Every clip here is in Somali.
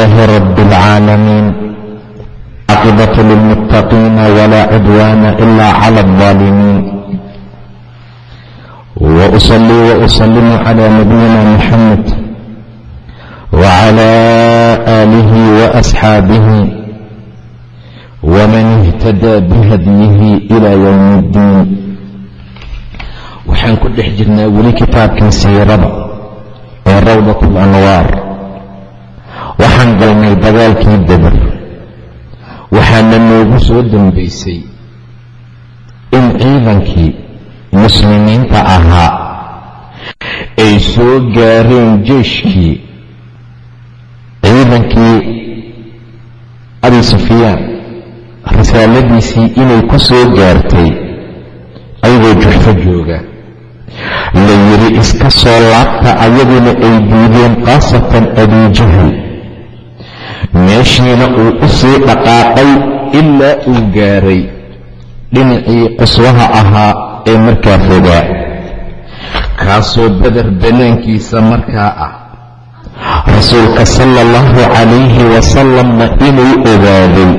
لله رب العالمين عاقبة للمتقين ولا عدوان إلا على الظالمين وأصلي وأسلم على نبينا محمد وعلى آله وأصحابه ومن اهتدى بهديه إلى يوم الدين waxaan ku dhex jirnaa weli kitaabkii siirada ee rawdat alanwaar waxaan galnay dagaalkii dabar waxaana noogu soo dambaysay in ciidankii muslimiinta ahaa ay soo gaareen jeeshkii ciidankii abi sufyaan. Risaaladiisii inay ku soo gaartay ayagoo juxfo jooga. La yidhi iska soo laabta ayaguna ay diideen khaasatan abijahl meeshiina uu u sii dhaqaaqay ilaa uu gaaray. Dhinacii quswaha ahaa ee markaa fogaa. Kaasoo badar banaankiisa markaa ah. Rasuulka sala allahu calayhi wasalamna inuu ogaaday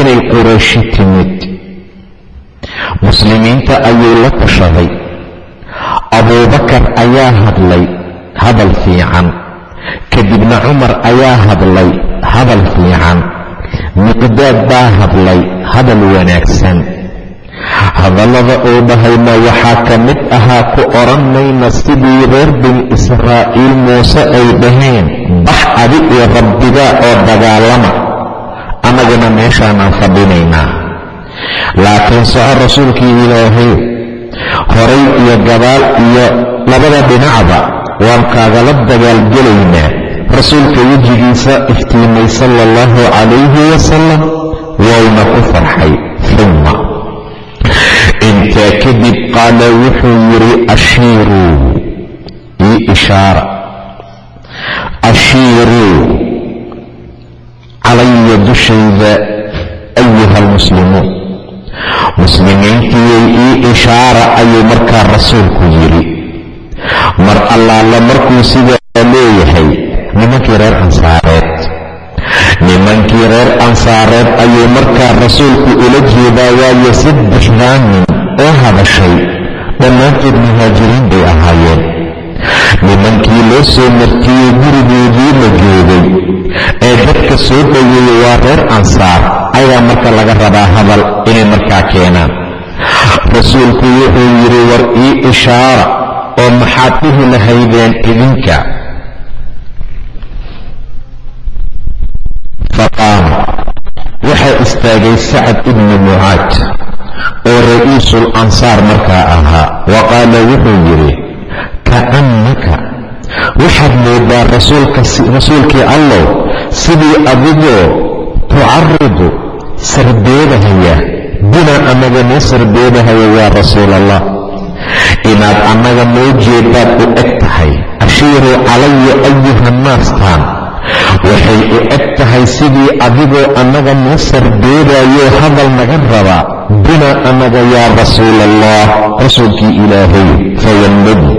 inay qurayshi timid. Muslimiinta ayuu la tashaday. Abuubakar ayaa hadlay hadal fiican kadibna cumar ayaa hadlay hadal fiican miqdaad baa hadlay hadal wanaagsan. Hadallada uu dhahayna waxaa ka mid ahaa ku odhan mayna sidii reer bini israa'iil muuse ay dhaheen bax adi iyo rabbigaa oo dagaalama annaguna meeshaanaan fadhinaynaa. Laakiin soco rasuulkii ilaahay horay iyo gadaal iyo labada dhinacba waan kaagala dagaalgelaynaa rasuulka wejigiisa iftiimay sala allahu calayhi wasalam wayna ku farxay. Uma intaa kadib qaala wuxuu yidhi ashiiruu ii ishaara. Ashiiruu calaya dushayda ayuha almuslimuun muslimiintiiyay ii ishaara ayuu markaa rasuulku yidhi. Mar allaala markuu leeyahay nimankii reer ansaareed. Nimankii reer ansaareed ayuu markaa rasuulku ula jeedaa waayo saddexdaa nin oo hadashay. Dhammaantood muhaajiriin bay ahaayeen. Nimankii loo soo martiyey gurigoodii la joogay ee dadka soo dhoweeyey waa reer ansaar ayaa marka laga rabaa hadal inay markaa keenaan. Rasuulku wuxuu yidhi war ii ishaara oo maxaad dhihi lahaydeen idinka faqaama waxaa istaagay sacad ibnu mucaad oo ra'iisul ansaar markaa ahaa. Wa qaala wuxuu yidhi ka'annaka waxaad moodaa rasuulkii allow sidii adigoo tucaridu sarbeedahaya binaa annaga noo sarbeedahaya yaa rasuul allah inaad annaga noo jeedaad u eg tahay ashiiruu calaya ayuha naastaan waxay u eg tahay sidii adigoo annaga noo sarbeedayoo hadal naga rabaa binaa annaga yaa rasuul allah rasuulkii ilaahay fawalladi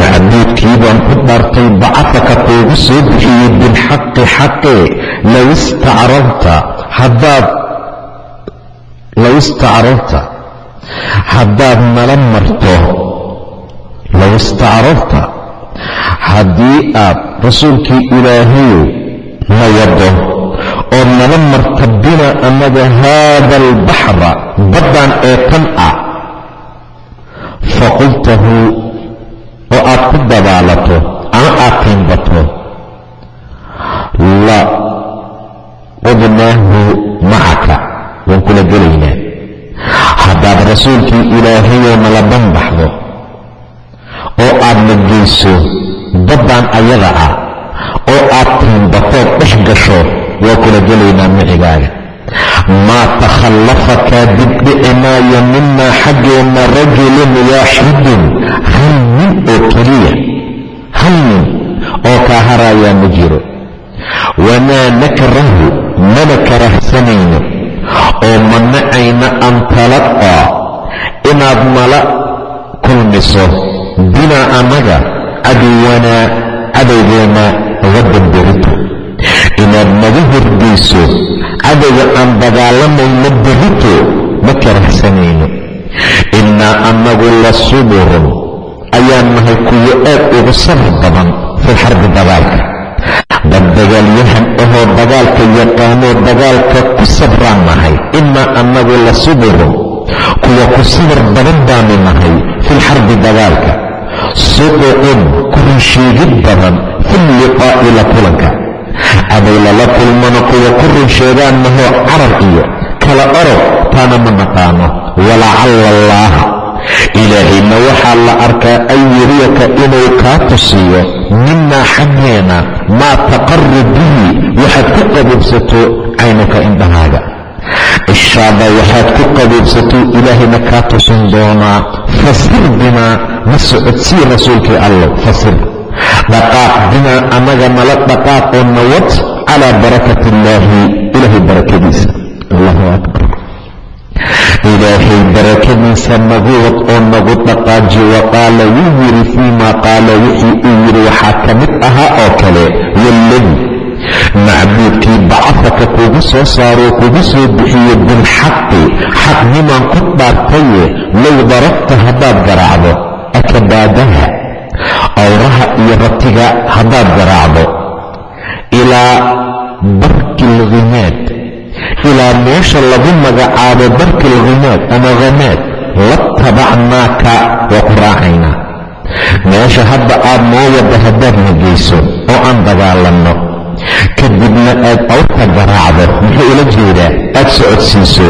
macbuudkii baan ku dhaartay bacafaka kuugu soo bixiyey bilxaqi xaqe low istacrabta haddaad low istacrabta haddaad nala marto low istacrabta haddii aad rasuulkii ilaahayow na wado oo nala marta bina annaga haada albaxra baddaan ee tan ah faqultahu oo aad ku dabaalato ama aad tiinbato la qudnaahu macaka waan kula gelaynaa. Haddaad rasuulkii ilaahayoo nala banbaxdo geyso baddaan ayada ah oo aad tiinbatood dhex gasho waa kula gelaynaa micigaaga. Maa takhallafa kaa dibdhici minaa xaggeenna rajulun waaxidun hal nin oo keliya hal nin oo kaa harayaa ma jiro. Wamaa nakrahu mana karahsanayno oo ma nacayna an talaqaa inaad nala kulmiso. Binaa annaga caduwanaa cadowgeenna gadan berito inaad naga hordayso cadowga aan dagaalamayno berito ma karahsanayno. Innaa annagu la suburun ayaan nahay kuwo aad ugu sabr badan fil xarbi dagaalka dad dagaalyahan ahoo dagaalka yaqaanoo dagaalka ku sabraan nahay. Innaa annagu la suburun kuwa ku sabir badan baanu nahay filxarbi dagaalka suduqun ku runsheegid badan fil liqaa'i la kulanka. Cadow lala kulmano kuwa ku runsheegaan nahoo carar iyo kala orod taana ma naqaano. Walacalla allaaha ilaahayna waxaa la arkaa an yuriyaka inuu kaa tusiyo. Minaa xaggeena maa taqaru bihi waxaad ku qabuubsato caynuka indhahaaga. Ishaada waxaad ku qabuubsatou ilaahayna kaa tusin doonaa. Fasir binaa ma socodsii rasuulkii allow fasir. Dhaqaaq binaa annaga nala dhaqaaq oo nawad calaa barakati illaahi ilaahay barakadiisa. Allahu akbar. Ilaahay barakadiisa nagu oo nagu dhaqaaji wa wuu yidhi fii qaala wixii uu yidhi waxaa ka mid ahaa oo kale waalladii macbuudkii bacafaka kugu soo saaroo kugu soo bixiye bilxaqi xaqnimaan ku dhaartaye low darabta haddaad garaacdo akabaadaha awraha iyo ratiga haddaad garaacdo ilaa barkilghimaad ilaa meesha lagu magacaabo barkilghimaad ama khamaad latabacnaaka waa ku raacaynaa. Meesha hadda aad noo wadda haddaad nageyso oo aan dagaalanno kadibna aad awrta garaacdo muxuu ula jeedaa? Aad socodsiiso.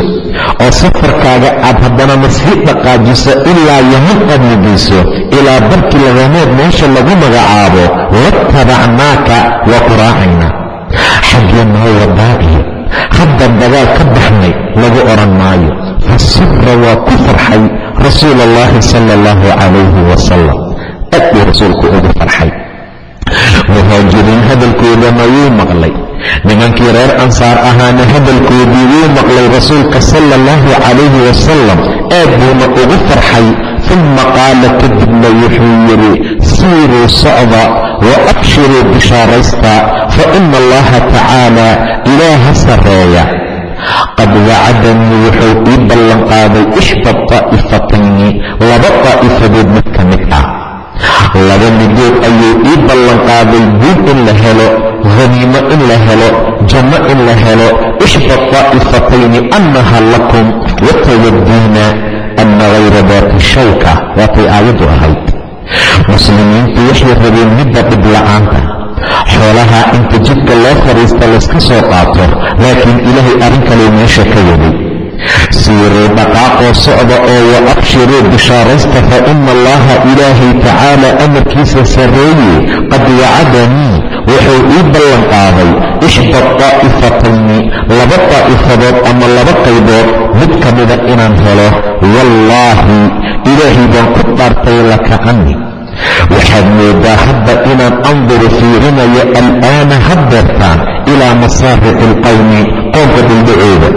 Oo safarkaaga aad haddana masii dhaqaajiso ilaa yaman aad nageyso ilaa barkii lagameed meesha lagu magacaabo latabacnaaka waa ku raacaynaa xaggee noo wadaa iyo haddan dagaal ka baxnay lagu odhan maayo. Fasira waa ku farxay rasuul allahi sala allahu calayhi wasalam aad buu rasuulku ugu farxay muhaajiriin hadalkoodana wuu maqlay. Nimankii reer ansaar ahaana hadalkoodii wuu maqlay rasuulka sala allahu calayhi wasalam aad buuna ugu farxay. Uma qaala kadibna wuxuu yidhi siiruu socda wa abshiruu bishaaraysta fa ina allaha tacaala ilaaha sarreeya. Qad wacadanii wuxuu ii ballanqaaday ixda daa'ifatayni laba daa'ifadood mid ka mid ah laba midood ayuu ii ballanqaaday guud in la helo haniimo in la helo janno in la helo. Ixda daa'ifatayni annaha lakum watawadiina ana hayra daati shawka. Waatay aayaddu ahayd. Muslimiintu waxay rabeen midda dhib la'aanta. Xoolaha inta jidka loo fadhiista layska soo qaato laakiin ilaahay arrin kaleu meesha ka waday siiruu dhaqaaqoo socda oo wa abshiruu bishaaraysta fa ina allaha ilaahay tacaala amarkiisa sarreeye qad wacadanii wuxuu ii ballanqaaday ixda daa'ifatayni laba daa'ifadood ama laba qaybood mid ka mida inaan helo wallaahi ilaahay baan ku dhaartay laka'ani waxaad moodaa hadda inaan anduru fiirinayo al'aana haddeertaan ilaa masaarici alqowmi qoomka dhildhacooda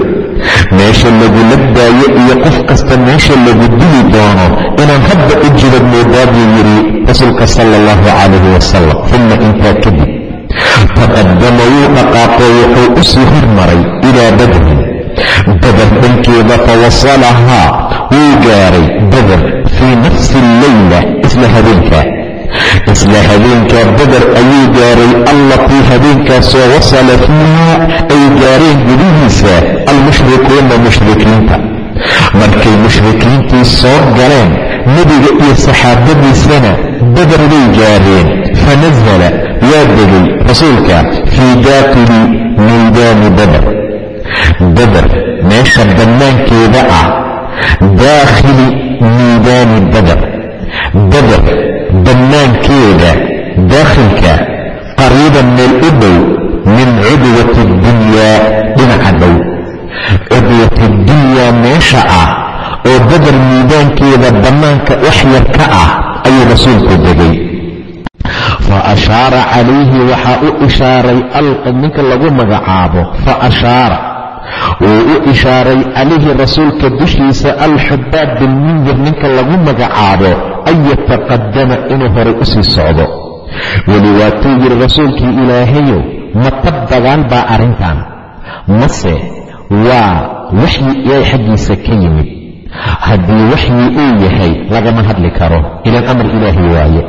meesha lagula daayo iyo qof kasta meesha lagu dili doono inaan hadda u jibad moodaa yidhi rasuulka sala allahu calayhi wasalam uma intaa kadib taqadama wuu dhaqaaqoo wuxuu u sii hormaray ilaa badrin bader dhankeeda fawasalahaa wuu gaaray bader fii nafsi alleyla isla habeenka isla habeenkaa bader ayuu gaaray allatii habeenkaasoo wasala fiiha ay gaareen gudihiisa almushrikuuna mushrikiinta. Markay mushrikiintii soo galeen nebiga iyo saxaabadiisana bader bay gaareen. Fanasala waa degay rasuulka fii daakili maydaani bader bader meesha bannaankeeda ah daakhili miidaani bader bader bannaankeeda daakhilka qariiban meel u dhow min cudwati addunya dhinaca dhow. Cudwatadunyaa meesha ah oo badar miidaankeeda bannaanka wax yar ka ah ayuu rasuulku degay. Fa ashaara calayhi waxaa u ishaaray ninka lagu magacaabo fa ashaara. Wuu u ishaaray calayhi rasuulka dushiisa alxubaab bilmundir ninka lagu magacaabo an yataqadama inuu horay u sii socdo weli waatuu yidhi rasuulkii ilaahayow ma tab dagaal baa arrintan mase waa waxyi ilaahay xaggiisa ka yimid haddii waxyi uu yahay lagama hadli karo ilaan amar ilaahay waaye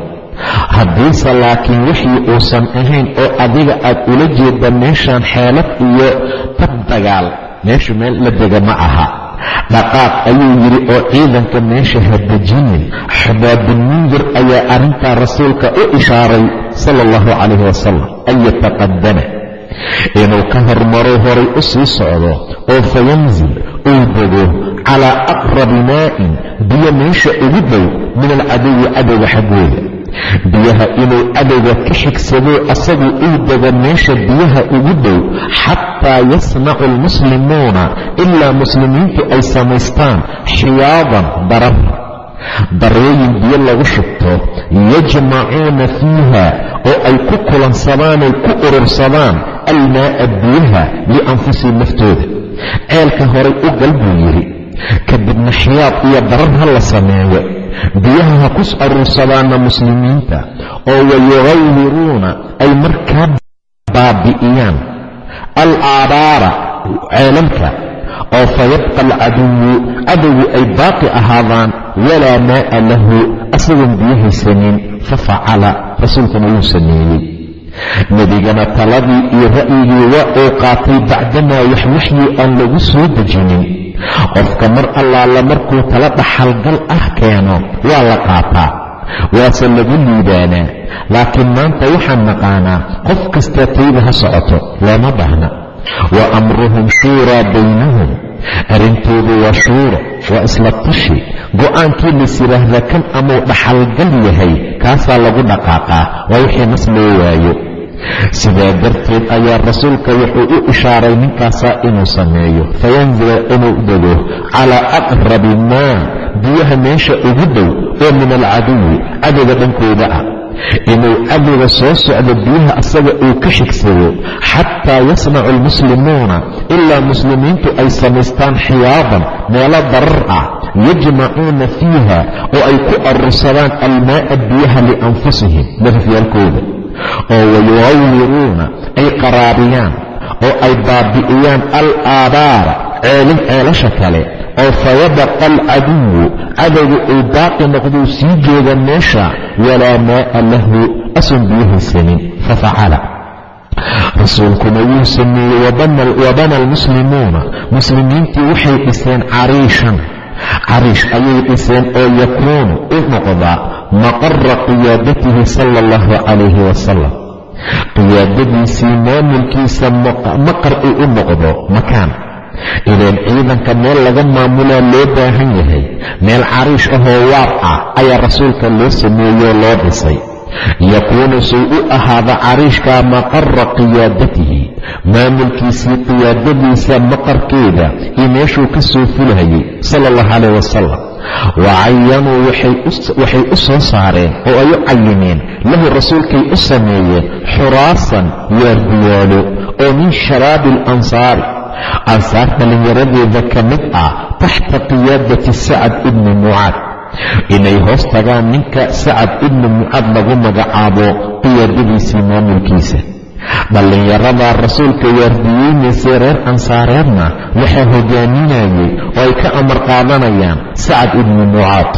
haddiise laakiin waxyi uusan ahayn oo adiga aad ula jeedda meeshaan xeelad iyo tab dagaal meeshu meel la dega ma aha dhaqaaq ayuu yidhi oo ciidanka meesha hadejinin xubaabulmundir ayaa arrintaa rasuulka u ishaaray sala allahu calayhi wasalam an yataqadama inuu ka hormaro horay u sii socdo oo fayanzil uu dego calaa aqrabi maa'in biyo meesha ugu dhow min alcaduwi cadowga xaggooda biyaha inuu cadowga ka xigsado asagu uu dego meesha biyaha ugu dhow xataa yasnacu almuslimuuna ilaa muslimiintu ay samaystaan xiyaadan darar. Darooyin biyo lagu shubto yajmacuuna fiiha oo ay ku kulansadaan ay ku urursadaan almaa'a biyaha lianfusihim naftooda. Ceelka horay u gal buu yidhi kadibna xiyaad iyo darar ha la sameeyo biyaha ha ku aruursadaana muslimiinta oo wayugayiruuna ay markaa baabi'iyaan. Al aabaara ceelalka oo fayabqa alcaduwu cadowgu ay baaqi ahaadaan walaa maa'a lahu asagoon biyo haysanin fafacala rasuulkuna wuu sameeyey. Nebigana taladii iyo ra'yigii waa uu qaatay bacdamaa wax waxyi aan lagu soo dejinin qofka mar allaala markuu tala dhaxalgal ah keeno waa la qaataa waase lagu liibaanaa. Laakiin maanta waxaan naqaanaa qof kastaa tayda ha socoto looma baahna. Wa amruhum shuuraa baynahum arrintoodu waa shuuro waa isla tashi go'aankii las yidhaahda kan amuu dhaxalgal yahay kaasaa lagu dhaqaaqaa waa wixii nas loo waayo sidaa darteed ayaa rasuulka wuxuu u ishaaray ninkaasaa inuu sameeyo? Fayanzila inuu dego calaa aqrabi maa biyaha meesha ugu dhow oo min alcaduwi cadowga dhankooda ah. Inuu cadowga soo socdo biyaha asaga uu ka xigsado xataa yasnacu almuslimuuna ilaa muslimiintu ay samaystaan xiyaadan meelo darar ah yajmacuuna fiiha oo ay ku arursadaan almaa'a biyaha lianfusihim nafafyaalkooda oo wayugawiruuna ay qaraabiyaan oo ay baabi'iyaan al aabaara ceelin ceelasha kale oo fayabaqa alcaduwu cadowga uu baaqi noqduu sii jooga meesha walaa maa'a lahu asun biyo haysanin fafacala rasuulkuna wuu sameeyey wabana almuslimuuna muslimiintii waxay dhiseen cariishan. Cariish ayay dhiseen oo yakuunu u noqdaa maqara qiyaadatihi sala allahu calayhi wasalam qiyaadadiisii maamulkiisa maqar uu u noqdo makaan ileen ciidanka meel laga maamulaa loo baahan yahay meel cariish ahoo waar ah ayaa rasuulka loo sameeyoo loo dhisay yakuunu suu u ahaada cariishkaa maqara qiyaadatihi maamulkiisii qiyaadadiisa maqarkeeda iyo meeshuu ka soo fulhayay sala allahu calayh wasalam wa cayanuu waxay u soo saareen oo ay u cayimeen lahu rasuulkay u sameeyeen xuraasan waardiyaalo oo min shabaabi alansaari ansaar dhallinyaradeeda ka mid ah taxta qiyaadati sacad ibni mucaad inay hoos tagaan ninka sacad ibni mucaad lagu magacaabo qiyaadadiisii maamulkiisa dhallinyaradaa rasuulka waardiyeynaysa reer ansaareedna waxaa hogaaminayay oo ay ka amar qaadanayaan sacad ibni mucaad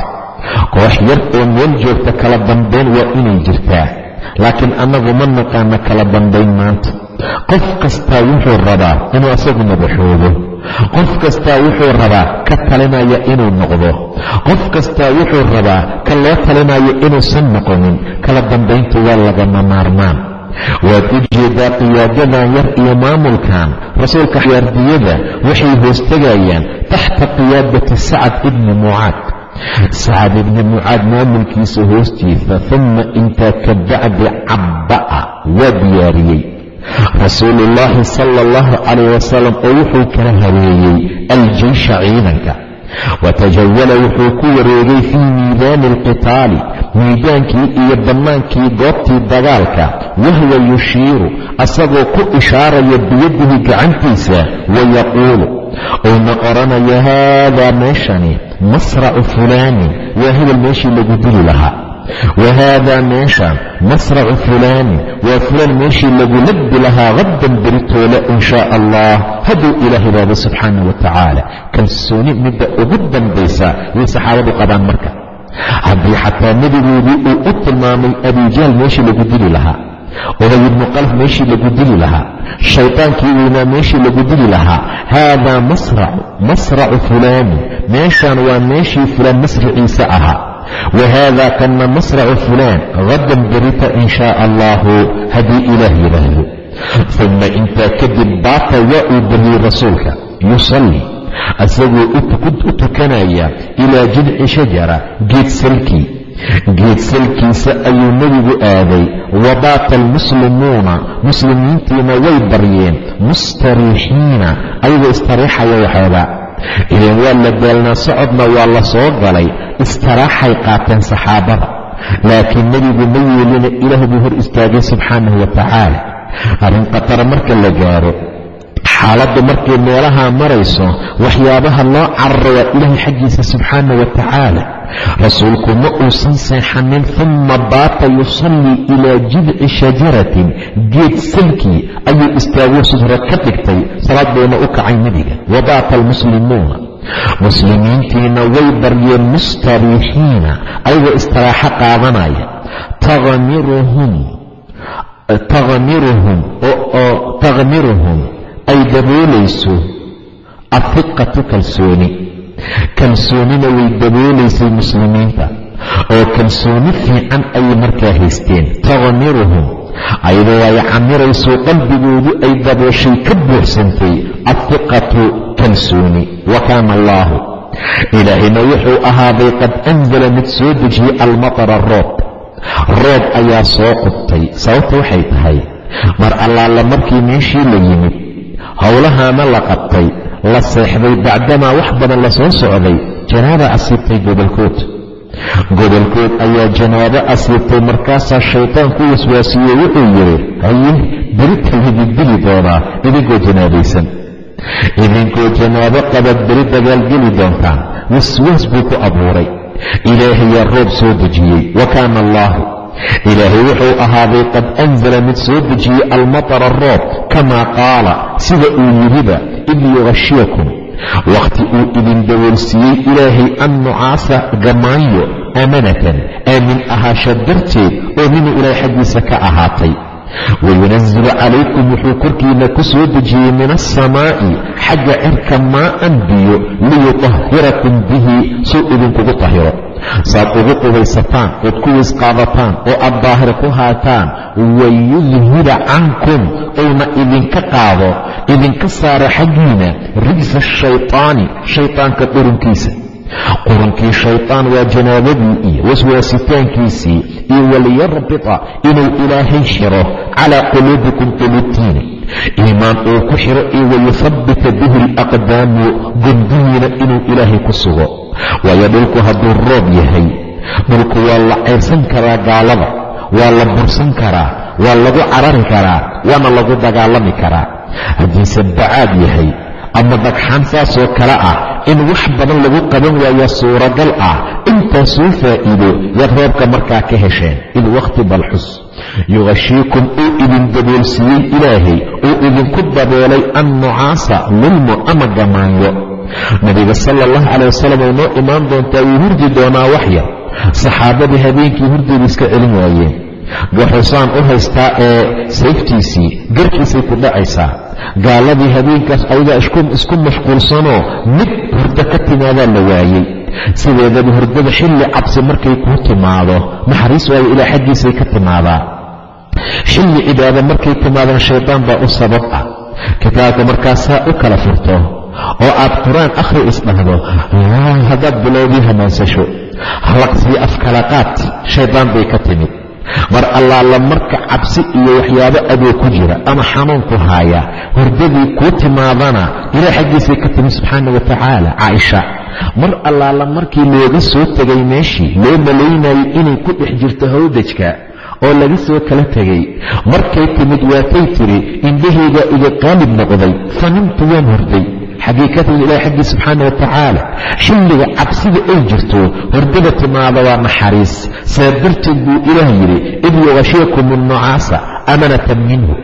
koox yar oo meel joogta kala dambayn waa inay jirtaa laakiin annagu ma naqaana kala dambayn maanta. Qof kastaa wuxuu rabaa inuu asagu madaxoodo qof kastaa wuxuu rabaa ka talinaya inuu noqdo. Qof kastaa wuxuu rabaa ka loo talinayo inuusan noqonin. Kala dambayntu waa lagama maarmaan waad u jeedaa qiyaadadan yar iyo maamulkan rasuulka waardiyada waxay hoostegayaan taxta qiyaadati sacad ibni mucaad sacad ibni mucaad maamulkiisa hoostiisa uma intaa ka bacdi cabba'a waa diyaariyey. Rasuuluullaahi sala allahu calayh wasalam oo wuxuu kala habeeyey aljeysha ciidanka watajawala wuxuu ku wareegay fii miidaani alqitaali miidaankii iyo bannaankii goobtii dagaalka wahwa yushiiru asagoo ku ishaaraya biyadihi gacantiisa wayaquulu uuna odhanaya haadaa meeshani masracu fulaanin waa hebel meeshii lagu dili lahaa wahaadaa meeshaan masracu fulaanin waa fulaan meeshii lagu labdi lahaa haddan beritoole in shaa allah hadduu ilaah ihaahdo subxaana wa tacaala kalsooni midda ugu dambaysa yay saxaabadu qabaan marka haddii xataa nebigoodii uu u tilmaamay abijaal meeshii lagu dili lahaa ubay ibnu qalf meeshii lagu dili lahaa shaytaankii weynaa meeshii lagu dili lahaa haadaa masracu masracu fulaanin meeshaan waa meeshii fulaan masraciisa ahaa wahaadaa kanna masracu fulaan hadan berita in shaa allahu haddii ilaah yidhaahdo uma intaa kadib baata waa uu bariyey rasuulka yusalli asagoo u tukanaya ilaa jidci shajara geed salkii geed salkiisa ayuu nebigu aaday wabaata almuslimuuna muslimiintiina way baryeen mustariixiina ayagoo istariixaya waxooga ileen waa la daalnaa socodna waa la soo galay. Istiraaxay qaateen saxaabada. Laakiin nebigu ma yeelina ilaah buu hor istaagay subxaanahu wa tacaala arrin khatara marka la gaaro xaaladdu markay meelahaa marayso waxyaabaha loo cararo waa ilaahay xaggiisa subxaana wa tacaala rasuulku ma uusan seexanin uma baata yusallii ilaa jidci shajaratin. Geed salkii ayuu istaagoo sudro ka dhigtay salaad buuna u kacay nebiga. Wa baata almuslimuuna. Muslimiintiina way baryeen mustariixiina ayagoo istiraaxo qaadanaya. Takhmiruhum ay daboolayso afiqatu kalsooni kalsoonina way daboolaysay muslimiinta. Oo kalsooni fiican ayay markaa haysteen. Takhmiruhum ayadoo ay camirayso qalbigoodu ay dabooshay ka buuxsantay. Afiqatu kalsooni. Wa kaana allaahu. Ilaahayna wuxuu ahaaday qad anzala mid soo dejiyey almatara roob roob ayaa soo qubtay. Sababta waxay tahay mar allaala markii meeshii la yimid howlahaana la qabtay la seexday bacdamaa wax badan la soo socday. Janaaba asiibtay gobolkood. Gobolkood ayaa janaabo asiibtay markaasaa shaytaan ku waswaasiyey wuxuu yidhi haye berita lidindili doonaa idinkoo janaabaysan idinkoo janaabo qabaad beri dagaalgeli doontaan. Waswaas buu ku abuuray. Ilaahayaa roob soo dejiyey. Wa kaana allaahu. Ilaahay wuxuu ahaaday qad anzala mid soo dejiyey almatara roob kamaa qaala. Sida uu yidhiba id yughashiyakum wakhti uu idin daboolsiiyey ilaahay annucaasa gamaanyo aamanatan aamin ahaasha darteed oo minuu ilaahay xaggiisa ka ahaatay wayunazilu calaykum wuxuu korkiina ku soo dejiyey min alsamaa'i xagga cirka maa'an biyo liyutahhirakum bihi suu idinkugu tahiro saad ugu qubaysataan ood ku weys qaadataan oo aad daahir ku haataan wayudhira cankum uuna idinka qaado idinka saara xaggiina rijsa shaytaani shaytaanka qurunkiisa qurunkii shaytaan waa janaabadii iyo waswaasitaankiisii iyo waliyarbita inuu ilaahay xiro calaa quluubikum quluubtiina iimaan uu ku xiro iyo wayuhabbita bihi alaqdaamu gondihiina inuu ilaahay ku sugo waayo dhulku hadduu roob yahay dhulku waa la cayrsan karaa gaalada waa la bursan karaa waa lagu carari karaa waana lagu dagaalami karaa. Haddiise bacaad yahay ama dhagxaan saasoo kale ah in wax badan lagu qaban waayaa suuragal ah intaasuu faa'iido yaad roobka markaa ka hesheen. Id wakhti balxus yughashiikum uu idin daboolsiiyey ilaahay uu idinku daboolay annucaasa lulmo ama gamaanyo nabiga sala allahu calay wasalam way noo imaan doontaa wuu hurdi doonaa wax yar. Saxaabadii habeenkii hurdeeda iska celin waayeen gaxusaan u haystaa ee sayftiisii garkiisay ku dhacaysaa. Gaaladii habeenkaas ayagaa isku mashquulsanoo mid hurdo ka timaadaa la waayey. Sideedaba hurdada xilli cabsi markay kuu timaado naxariis waayo ilaa xaggiisay ka timaadaa xilli cibaado markay timaadaan shaydaan baa u sabab ah. Kitaabka markaasaa u kala furto oo aad qur'aan akhri isdhahdo haddaad bilowdii hamaansasho halaqsii afkalaqaad shaydaan bay ka timid. Mar allaala marka cabsi iyo waxyaabo adoo ku jira ama xanuunku haaya hordadii kuu timaadana ilaah xaggiisay ka timi subxaana wa tacaala caaisha. Mar allaala markii looga soo tegay meeshii loo malaynayay inay ku dhex jirto hawdajka oo laga soo kala tegay. Markay timid waatay tidhi indhahaygaa iga qaalib noqday fanimtu waan horday timid ilahi xaggii subxaana wa tacaala xilliga cabsida ay jirto hordada timaada waa naxariis saa darteed buu ilaah yidhi id yuqashiyakum annucaasa amanatan minhu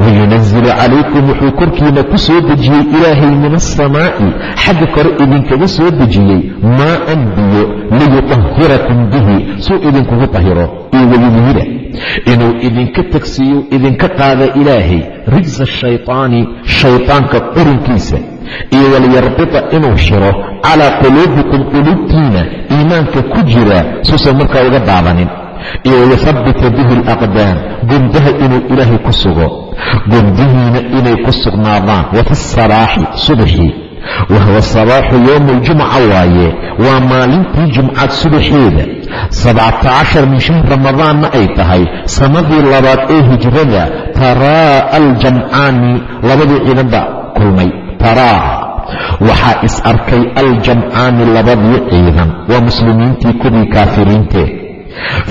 wayunazilu calaykum wuxuu korkiina ku soo dejiyey ilaahay min asamaa'i xagga kore idinkaga soo dejiyey maa'an biyo liyutahhirakum bihi suu idinkugu tahiro iyo wayudhira inuu idinka tagsiiyo idinka qaada ilaahay rigsa shaytaani shaytaanka qurinkiisa iyo walyarbita inuu xiro calaa quluubikum quluubtiina iimaanka ku jira suusan markaa uga daabanin. Iyo wayuhabbita bihi alaqdaam gondaha inuu ilaahay ku sugo. Gondihiina inay ku sugnaadaan wafi sabaaxi subaxii wahuwa sabaaxu yowma aljumca waaye waa maalintii jumcad subaxeeda. Sabcata cashar min shahri ramadaanna ay tahay sanadii labaad ee hijrada taraa aljamcaani labadii ciidan baa kulmay taraa waxaa is arkay aljamcaani labadii ciidan waa muslimiintii kuwii kaafiriintee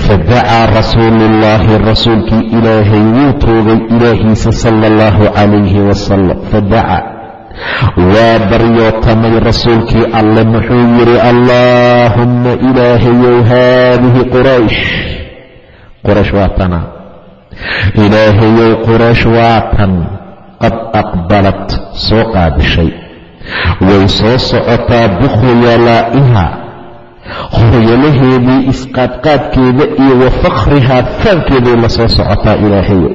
fadacaa rasuuluullaahi rasuulkii ilaahay wuu toogay ilaahiisa sala allahu calayhi wasalam fadaca waa baryootamay rasuulkii alle muxuu yidhi allaahumma ilaahayow haadihi quraysh. Quraysh waa tana. Ilaahayow quraysh waa tan qad aqbalat soo qaadishay. Way soo socotaa bikhuyalaa'iha khuyalaheedii isqaadqaadkeeda iyo wa fakhrihaa faankeeday la soo socotaa ilaahayo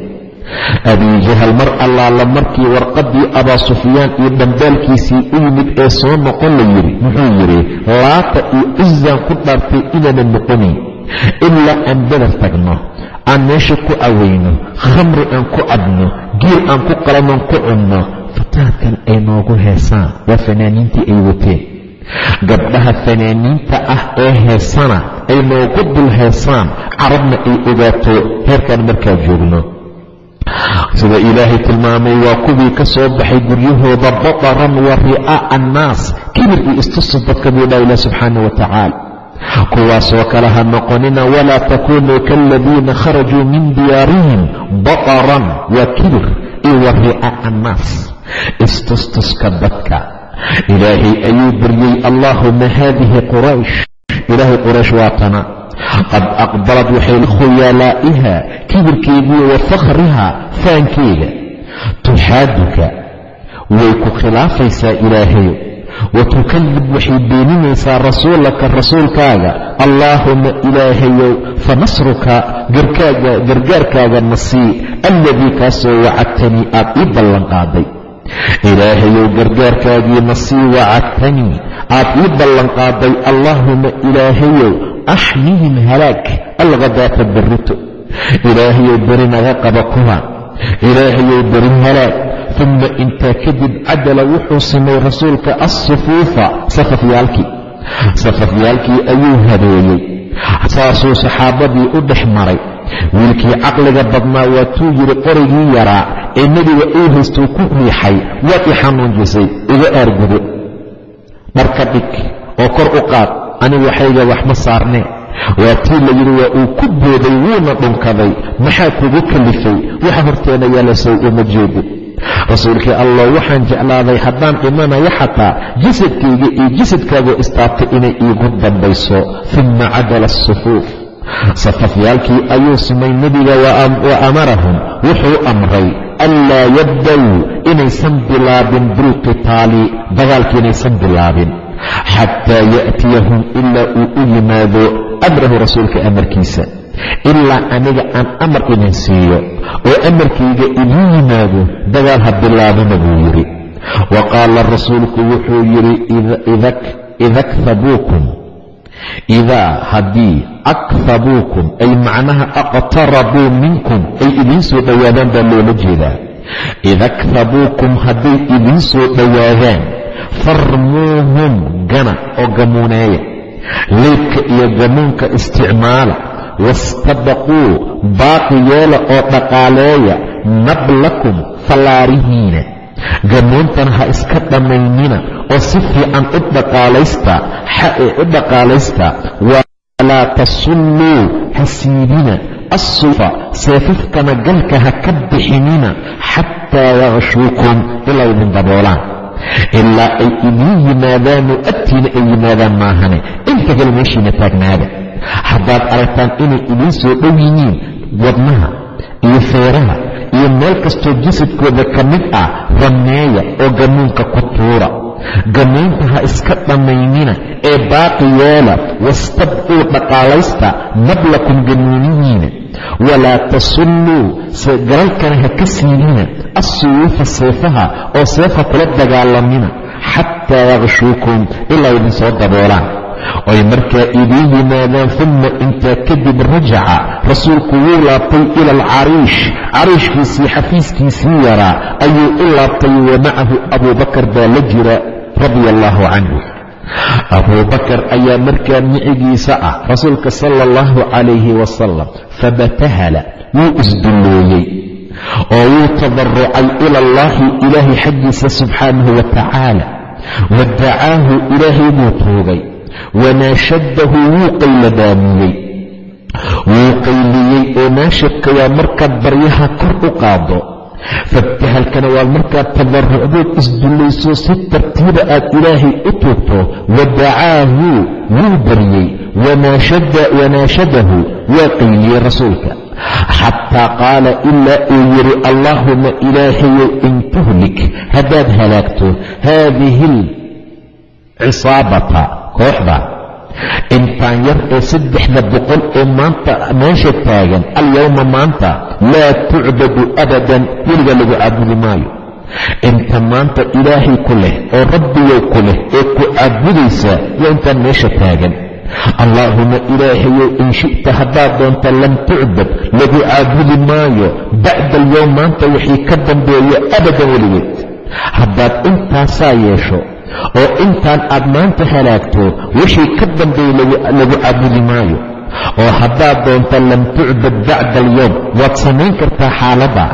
abiijahal mar allaala markii warqaddii abaa sufyaan iyo dhambaalkiisii u yimid ee soo noqon la yidhi muxuu yidhi laata iyo cizaan ku dhaartay inaanan noqonin ilaa aan bedar tagno aan meesha ku aweyno khamri aan ku cabno giir aan ku qalannoon ku cunno fataadkan ay noogu heesaan waa fanaaniintii ay wateen. Gabdhaha fanaaniinta ah ee heesana ay noogu dul heesaan carabna ay ogaato heerkaan markaa joogno. Sida ilaahay tilmaamay waa kuwii ka soo baxay guryahooda bataran wa ri'aa'a annaas kibir iyo istusub dadka buu dhaha ilah subxaana wa tacaala kuwaasoo kale ha noqonina walaa takunuu kaaladiina kharajuu min diyaarihim bataran waa kibir iyo wa ri'aa'a annaas. Istustuska dadka. Ilaahay ayuu baryey allaahuma haadihi quraysh? Ilaahay quraysh waa tana. Qad aqbalad waxay khuyalaa'iha kibirkeediiyo wa fakhriha faankeeda tuxaaduka. Way ku khilaafaysaa ilaahayo wa tukadib waxay beeninaysaa rasuulaka rasuulkaaga allaahuma ilaahayow fa nasruka gargaarkaaga nasii alladii kaasoo wacadtanii aad ii ballanqaaday ilaahayow gargaarkaagii nasii wacadtanii aad ii ballanqaaday allaahuma ilaahayow axmihim halaag alghadaata berrito ilaahayow beri naga qaba kuwa ilaahayow beri halaag uma intaa kadib cadala wuxuu simay rasuulka assufuufa safafyaalkii. Safafyaalkii ayuu habeeyey. Saasuu saxaabadii u dhex maray. Wiilkii caqliga badnaa waatuu yidhi qorigii yaraa ee nebiga uu haystuu ku riixay waad i xanuunjisay iga aargudo dharka dhig oo kor u qaad anigu waxayga wax ma saarnee waa tii la yidhi waa uu ku booday wuuna dhunkaday maxaa kugu kalifay? Waxa horteena yaalla sow uma jeedi rasuulkii allah waxaan jeclaaday haddaan dhimanayo xataa jasadkayga iyo jasadkaagu istaabtay inay iigu dambayso. Uma cadala asufuuf safafyaalkii ayuu simay nebiga wa amarahum. Wuxuu amray anlaa yabdaw inaysan bilaabin bilqitaali dagaalka inaysan bilaabin xataa ya'tiyahum ilaa uu u yimaado amrahu rasuulka amarkiisa ilaa aniga aan amar idin siiyo oo amarkayga idin yimaado dagaal ha bilaabina buu yidhi wa qaala rasuulku wuxuu yidhi idakhabuukum idaa haddii akhabuukum ay macnaha aqtarabuu minkum ay idiin soo dhowaadaan baa loola jeedaa idakhabuukum hadday idiin soo dhowaadaan farmuuhum gana oo gamuuneeya leybka iyo gamuunka isticmaala wastabaquu baaqi yeela oo dhaqaaleeya nablakum fallaarihiina. Gamoontana ha iska dhammaynina oo si fiican u dhaqaalaysta u dhaqaalaysta walaa tasulluu ha siidina. Assufa seefafkana galka ha ka bixinina xataa yakshuukum ilaa idin daboolaan ilaa ay idiin yimaadaanoo agtiina ay yimaadaan maahane inta kale meeshiina taagnaada haddaad aragtaan inay idiin soo dhow yihiin wadnaha iyo feeraha iyo meel kastoo jasadkooda ka mid ah rameeya oo gamuunka ku tuura gamuunta ha iska dhammaynina ee baaqi yeela wastabquu dhaqaalaysta nablakum gamuunihiina walaa tasulluu galalkana ha ka siidina. Assuyuufa seefaha oo seefa kula dagaalamina. Xataa yakshuukum ilaa idin soo daboolaan. Oy markaa idiin yimaadaan uma intaa kadib rajaca. Rasuulku wuu laabtay ila alcariish. Cariishkiisii xafiiskiisii yaraa. Ayuu u laabtay wa macahu abubakar baa la jira radia allaahu canhu abubakar ayaa markaa micigiisa ah rasuulka sala allahu calayhi wasalam fabatahala wuu isdulleeyey oo wuu tadarucay ila allaahi ilaahay xaggiisa subxaanahu wa tacaala wadacaahu ilaahay buu tuugay wanaashadahu wuu qayladaamiyey wuu qayliyey oo naashadka waa markaad baryaha kor u qaado fabtahalkana waa markaad tadarucdood isdullayso si tartiiba aad ilaahay u tuugto wadacaahu wuu baryey wanaashadahu waa qayliyey rasuulka. Xataa qaala ilaa uu yidhi allaahuma ilaahayow in tuhlik. Haddaad halaagto haadihi lcisaabata kooxda intaan yar ee saddexda boqol ee maanta meesha taagan alyowma maanta laa tucbadu abadan weliga lagu caabudi maayo. Inta maanta ilaahay ku leh oo rabbigow ku leh ee ku caabudaysa waa intaan meesha taagan. Allaahuma ilaahayow in shi'ta haddaad doonta lam tucbad lagu caabudi maayo bacda alyowm maanta wixii ka dambeeya abadan weligeed. Haddaad intaasaa yeesho oo intaan aad maanta halaagto wixii ka dambeeye lagu caabudi maayo. Oo haddaad doonta lam tucbad bacda alyowm waad samayn kartaa xaaladda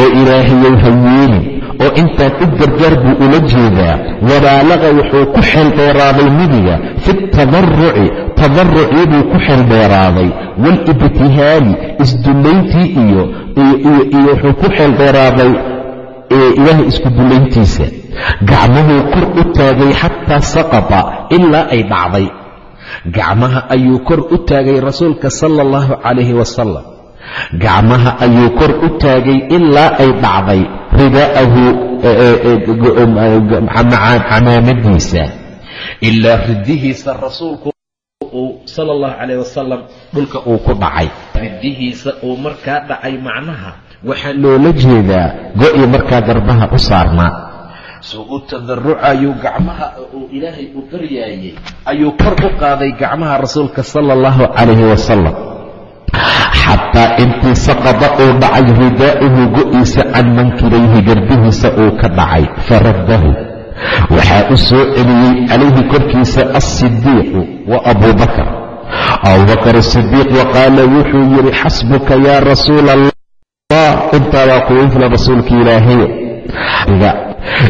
oo ilaahayow ha yeelin oo intaan u gargaar buu ula jeedaa. Wabaalaqa wuxuu ku xeeldheeraaday nebiga fi tadaruci tadarucii buu ku xeeldheeraaday waalibtihaali isdullayntii iyo iyo wuxuu ku xeeldheeraaday ilaahay isku dullayntiisa gacmuhuu kor u taagay xataa saqata ilaa ay dhacday. Gacmaha ayuu kor u taagay rasuulka sala allahu calayhi wasalam gacmaha ayuu kor u taagay ilaa ay dhacday ridaa'ahu camaamadiisa ilaa ridihiisa rasuulku uu sala allahu calayh wasalam dhulka uu ku dhacay. Ridihiisa uu markaa dhacay macnaha waxaa loola jeedaa go-i markaa garbaha u saarnaa soo u tadarucayuu gacmaha uu ilaahay u baryaayey ayuu kor u qaaday gacmaha rasuulka sala allahu calayhi wasalam xataa intii saqada uu dhacay ridaa'uhu go-iisa can mankibayhi garbihiisa uu ka dhacay. Faraddahu waxaa u soo celiyey calayhi korkiisa alsidiiqu wa abubakar abubakar asidiiq wa qaala wuxuu yidhi xasbuka yaa rasuula allah intaa waa kuwa infla rasuulka ilaahaye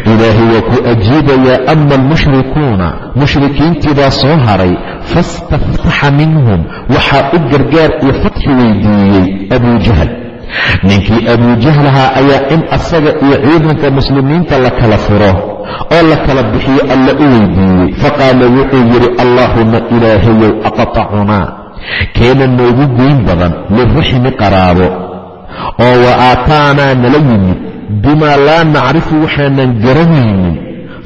ilaahay waa ku ajiibayaa ama almushrikuuna mushrikiintiibaa soo haray. Fastaftaxa minhum. Waxaa u gargaar iyo fatxi weydiiyey abujahal ninkii abujahlahaa ayaa in asaga iyo ciidanka muslimiinta la kala furo oo la kala bixiyo alla u weydiiyey. Faqaala wuxuu yidhi allaahuma ilaahayow aqtacunaa keena noogu goyn badan liraxmi qaraabo oo wa aataanaa nala yimid bimaa laa nacrifu waxaanan garanaynin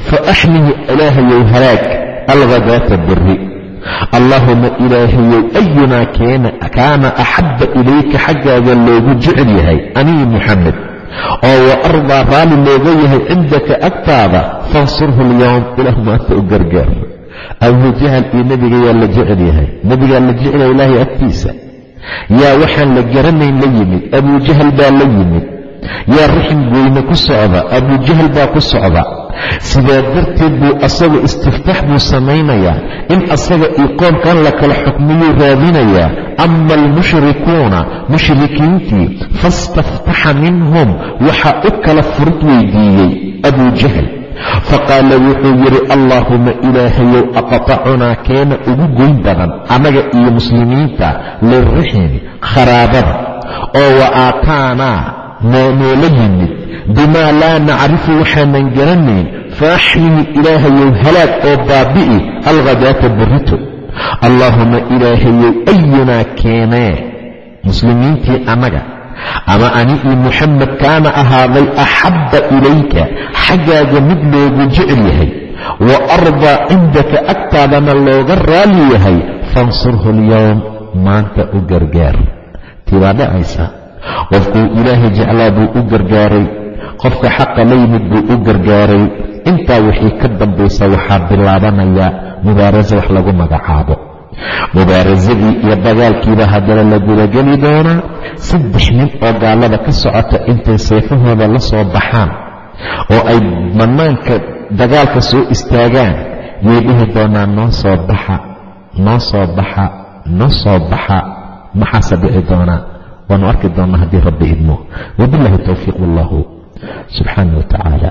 fa axmihi ilaahayow halaag alghadaata beri allaahuma ilaahayow ayunaa kaana axabba ilayka xaggaaga loogu jecel yahay anii muxamed oo wa ardaa raalli looga yahay cindaka agtaada fansurhu alyowm ilaah maanta u gargaar. Abujahal iyo nebiga yaa la jecel yahay. Nebigaa la jecel yahay ilaahay agtiisa yaa waxaan la garanayn la yimid abujahal baa la yimid. Yaa rixim goyne ku socda abujahal baa ku socda. Sidaa darteed buu asaga istiftaax buu samaynayaa. In asaga iyo qoomkan la kala xukmiyuu raadinayaa ama almushrikuuna mushrikiintii fastaftaxa minhum waxaa u kala furud weydiiyey abuu jahl faqaala wuxuu yidhi allaahuma ilaahayow aqtacunaa keena ugu goyn badan annaga iyo muslimiinta liriximi kharaabada oo wa aataanaa noola yimid bimaa laa nacrifu waxaanan garanayn faaxmini ilaahayow halaag oo baabi'i alghadaata berrito allaahuma ilaahayow ayunaa keenee muslimiintii annaga ama ani iyo muxamed kaana ahaaday axabba ilayka xaggaaga mid loogu jecel yahay. Wa ardaa cindaka agtaadana looga raali yahay fansurhu alyowm maanta u gargaar. Tii baa dhacaysa qofkuu ilaahay jeclaa buu u gargaaray qofka xaqa la yimid buu u gargaaray. Intaa wixii ka dambaysa waxaa bilaabanaya mubaarasa wax lagu magacaabo mubaarasadii iyo dagaalkiiba haddana la gudageli doonaa saddex nin oo gaalada ka socota intay seefahooda la soo baxaan oo ay bannaanka dagaalka soo istaagaan yay dhihi doonaan noo soo baxa noo soo baxa noo soo baxa. Maxaase dhici doonaa waanu arki doonnaa haddii rabbi idmo. Wabillahi towfiiq wallahu subxaana wa tacaala